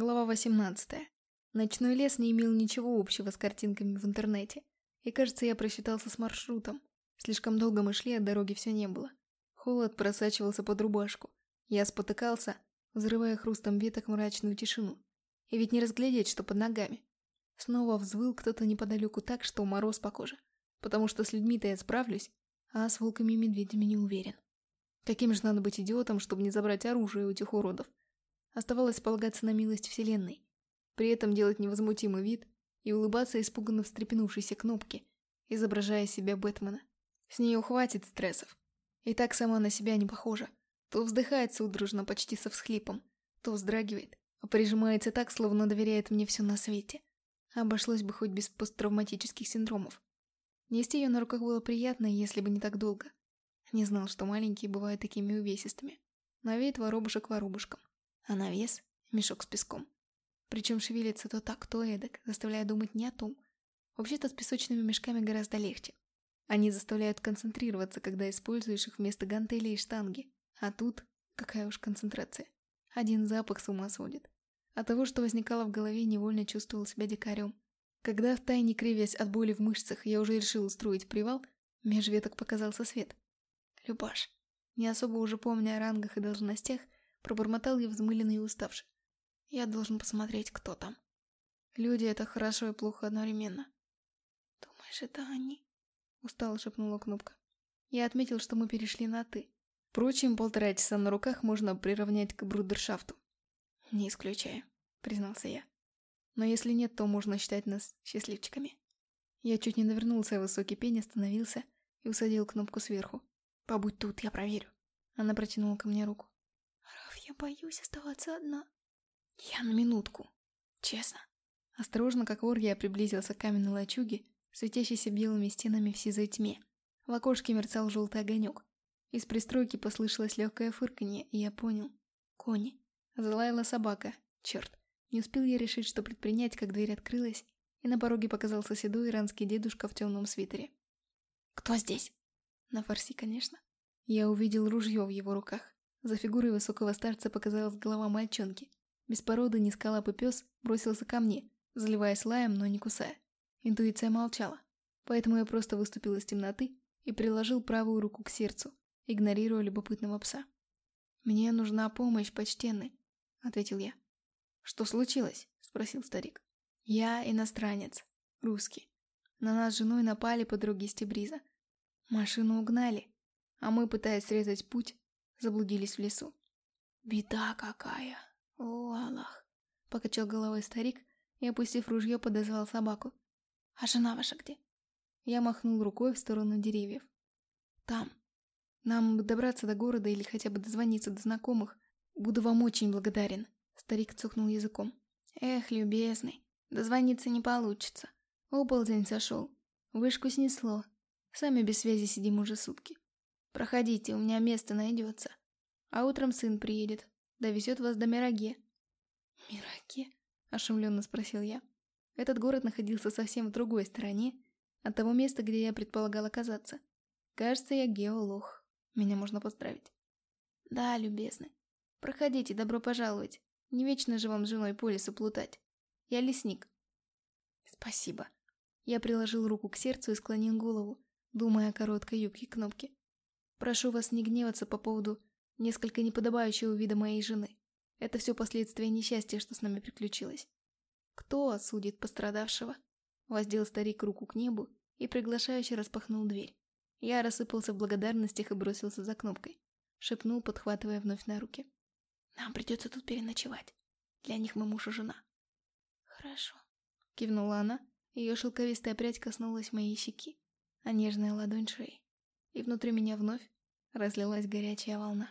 Глава 18. Ночной лес не имел ничего общего с картинками в интернете. И кажется, я просчитался с маршрутом. Слишком долго мы шли, а дороги все не было. Холод просачивался под рубашку. Я спотыкался, взрывая хрустом веток мрачную тишину. И ведь не разглядеть, что под ногами. Снова взвыл кто-то неподалеку так, что мороз по коже. Потому что с людьми-то я справлюсь, а с волками и медведями не уверен. Каким же надо быть идиотом, чтобы не забрать оружие у этих уродов? Оставалось полагаться на милость Вселенной. При этом делать невозмутимый вид и улыбаться испуганно встрепенувшейся кнопке, изображая себя Бэтмена. С нее хватит стрессов. И так сама на себя не похожа. То вздыхает судорожно, почти со всхлипом, то вздрагивает, а прижимается так, словно доверяет мне все на свете. Обошлось бы хоть без посттравматических синдромов. Нести ее на руках было приятно, если бы не так долго. Не знал, что маленькие бывают такими увесистыми. На вид воробушек воробушком а на вес – мешок с песком. Причем шевелится то так, то эдак, заставляя думать не о том. Вообще-то с песочными мешками гораздо легче. Они заставляют концентрироваться, когда используешь их вместо гантелей и штанги. А тут какая уж концентрация. Один запах с ума сводит. От того, что возникало в голове, невольно чувствовал себя дикарем. Когда, втайне кривясь от боли в мышцах, я уже решил устроить привал, меж веток показался свет. Любаш. Не особо уже помня о рангах и должностях, Пробормотал я взмыленный и уставший. Я должен посмотреть, кто там. Люди — это хорошо и плохо одновременно. Думаешь, это они? Устало шепнула кнопка. Я отметил, что мы перешли на «ты». Впрочем, полтора часа на руках можно приравнять к брудершафту. Не исключаю, признался я. Но если нет, то можно считать нас счастливчиками. Я чуть не навернулся в высокий пень, остановился и усадил кнопку сверху. «Побудь тут, я проверю». Она протянула ко мне руку. Боюсь оставаться одна. Я на минутку. Честно. Осторожно, как вор, я приблизился к каменной лачуге, светящейся белыми стенами в сизой тьме. В окошке мерцал желтый огонек. Из пристройки послышалось легкое фырканье, и я понял. Кони. Залаяла собака. Черт. Не успел я решить, что предпринять, как дверь открылась, и на пороге показался седой иранский дедушка в темном свитере. «Кто здесь?» На фарси, конечно. Я увидел ружье в его руках. За фигурой высокого старца показалась голова мальчонки. Без породы низколапый пес бросился ко мне, заливаясь лаем, но не кусая. Интуиция молчала, поэтому я просто выступил из темноты и приложил правую руку к сердцу, игнорируя любопытного пса. «Мне нужна помощь, почтенный», — ответил я. «Что случилось?» — спросил старик. «Я иностранец, русский. На нас с женой напали подруги Стебриза. Машину угнали, а мы, пытаясь срезать путь, заблудились в лесу. «Беда какая! О, Аллах!» — покачал головой старик и, опустив ружье, подозвал собаку. «А жена ваша где?» Я махнул рукой в сторону деревьев. «Там. Нам бы добраться до города или хотя бы дозвониться до знакомых. Буду вам очень благодарен», — старик цокнул языком. «Эх, любезный, дозвониться не получится. Ополдень сошел. Вышку снесло. Сами без связи сидим уже сутки. Проходите, у меня место найдется. А утром сын приедет, довезет вас до Мираге». «Мираге?» – ошеломленно спросил я. Этот город находился совсем в другой стороне от того места, где я предполагал оказаться. Кажется, я геолог. Меня можно поздравить. «Да, любезный. Проходите, добро пожаловать. Не вечно же вам с женой по лесу плутать. Я лесник». «Спасибо». Я приложил руку к сердцу и склонил голову, думая о короткой юбке кнопки. Прошу вас не гневаться по поводу несколько неподобающего вида моей жены. Это все последствия несчастья, что с нами приключилось. Кто осудит пострадавшего? Воздел старик руку к небу и приглашающе распахнул дверь. Я рассыпался в благодарностях и бросился за кнопкой. Шепнул, подхватывая вновь на руки. Нам придется тут переночевать. Для них мы муж и жена. Хорошо. Кивнула она, ее шелковистая прядь коснулась моей щеки, а нежная ладонь шеи и внутри меня вновь разлилась горячая волна.